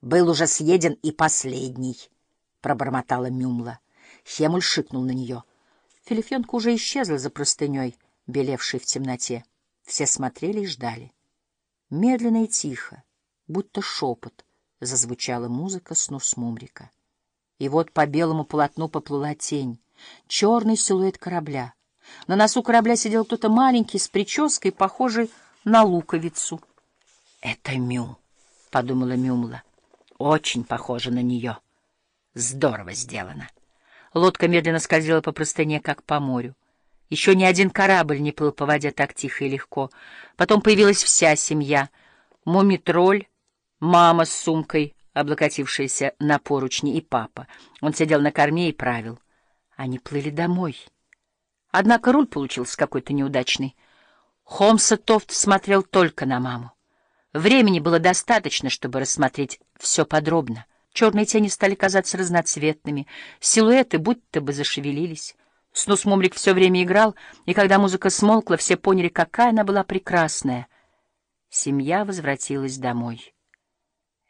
Был уже съеден и последний, — пробормотала Мюмла. Хемуль шикнул на нее. Филифенка уже исчезла за простыней, белевшей в темноте. Все смотрели и ждали. Медленно и тихо, будто шепот, зазвучала музыка снус Мумрика. И вот по белому полотну поплыла тень, черный силуэт корабля. На носу корабля сидел кто-то маленький, с прической, похожей на луковицу. — Это Мю, — подумала Мюмла. Очень похоже на нее. Здорово сделано. Лодка медленно скользила по простыне, как по морю. Еще ни один корабль не плыл по воде так тихо и легко. Потом появилась вся семья. Мумитроль, мама с сумкой, облокотившаяся на поручни, и папа. Он сидел на корме и правил. Они плыли домой. Однако руль получился какой-то неудачный. Холмса Тофт смотрел только на маму. Времени было достаточно, чтобы рассмотреть все подробно. Черные тени стали казаться разноцветными, силуэты будто бы зашевелились. Снус Мумрик все время играл, и когда музыка смолкла, все поняли, какая она была прекрасная. Семья возвратилась домой.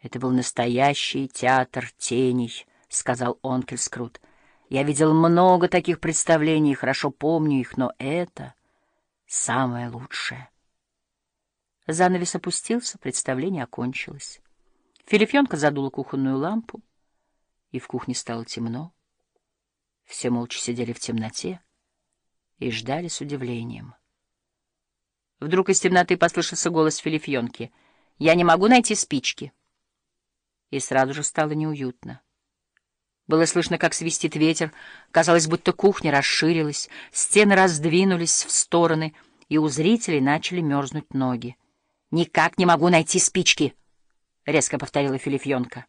«Это был настоящий театр теней», — сказал Онкель Скрут. «Я видел много таких представлений, хорошо помню их, но это самое лучшее». Занавес опустился, представление окончилось. Филифьонка задула кухонную лампу, и в кухне стало темно. Все молча сидели в темноте и ждали с удивлением. Вдруг из темноты послышался голос Филифьонки. «Я не могу найти спички». И сразу же стало неуютно. Было слышно, как свистит ветер. Казалось, будто кухня расширилась, стены раздвинулись в стороны, и у зрителей начали мерзнуть ноги. «Никак не могу найти спички», — резко повторила Филифьонка.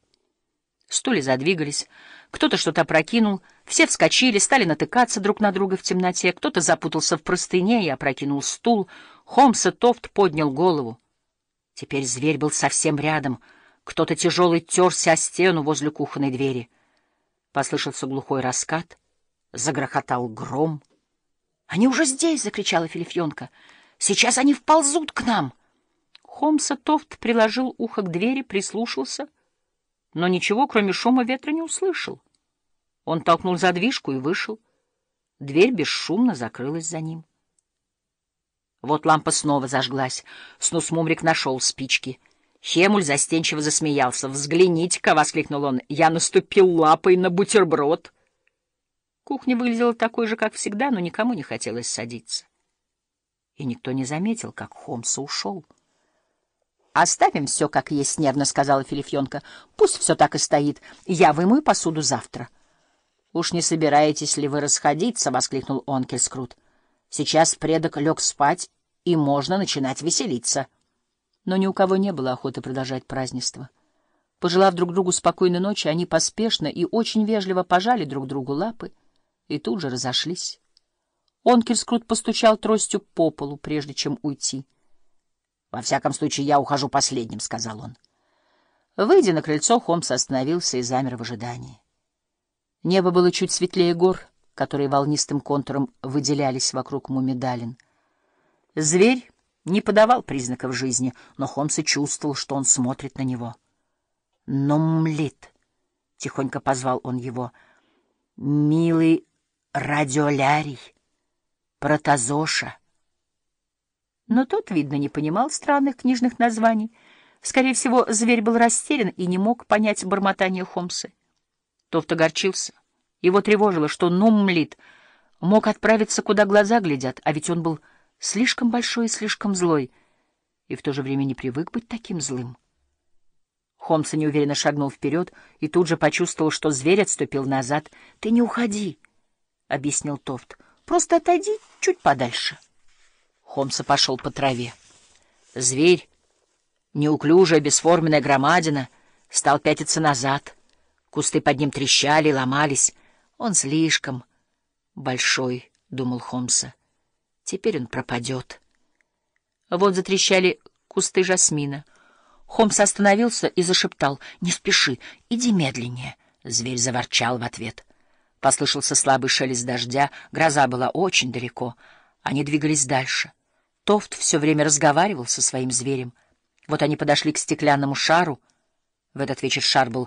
Стулья задвигались, кто-то что-то опрокинул, все вскочили, стали натыкаться друг на друга в темноте, кто-то запутался в простыне и опрокинул стул. Холмс и Тофт поднял голову. Теперь зверь был совсем рядом, кто-то тяжелый терся о стену возле кухонной двери. Послышался глухой раскат, загрохотал гром. — Они уже здесь! — закричала Филифьонка. — Сейчас они вползут к нам! — Холмса Тофт приложил ухо к двери, прислушался, но ничего, кроме шума ветра, не услышал. Он толкнул задвижку и вышел. Дверь бесшумно закрылась за ним. Вот лампа снова зажглась. Снусмумрик нашел спички. Хемуль застенчиво засмеялся. «Взгляните-ка!» — воскликнул он. «Я наступил лапой на бутерброд!» Кухня выглядела такой же, как всегда, но никому не хотелось садиться. И никто не заметил, как Холмса ушел. «Оставим все как есть», — нервно сказала Филифьонка. «Пусть все так и стоит. Я вымою посуду завтра». «Уж не собираетесь ли вы расходиться?» — воскликнул Онкельскрут. «Сейчас предок лег спать, и можно начинать веселиться». Но ни у кого не было охоты продолжать празднество. Пожелав друг другу спокойной ночи, они поспешно и очень вежливо пожали друг другу лапы и тут же разошлись. Онкельскрут постучал тростью по полу, прежде чем уйти. — Во всяком случае, я ухожу последним, — сказал он. Выйдя на крыльцо, Холмс остановился и замер в ожидании. Небо было чуть светлее гор, которые волнистым контуром выделялись вокруг Мумидалин. Зверь не подавал признаков жизни, но Холмс и чувствовал, что он смотрит на него. «Номлит!» — тихонько позвал он его. «Милый радиолярий, протозоша!» Но тот, видно, не понимал странных книжных названий. Скорее всего, зверь был растерян и не мог понять бормотание Холмса. Тофт огорчился. Его тревожило, что Нуммлит мог отправиться, куда глаза глядят, а ведь он был слишком большой и слишком злой, и в то же время не привык быть таким злым. Холмс неуверенно шагнул вперед и тут же почувствовал, что зверь отступил назад. — Ты не уходи, — объяснил Тофт. — Просто отойди чуть подальше. — Холмса пошел по траве. Зверь, неуклюжая, бесформенная громадина, стал пятиться назад. Кусты под ним трещали, ломались. Он слишком большой, — думал Холмса. Теперь он пропадет. Вот затрещали кусты жасмина. Холмс остановился и зашептал. — Не спеши, иди медленнее. Зверь заворчал в ответ. Послышался слабый шелест дождя. Гроза была очень далеко. Они двигались дальше. Тофт все время разговаривал со своим зверем. Вот они подошли к стеклянному шару. В этот вечер шар был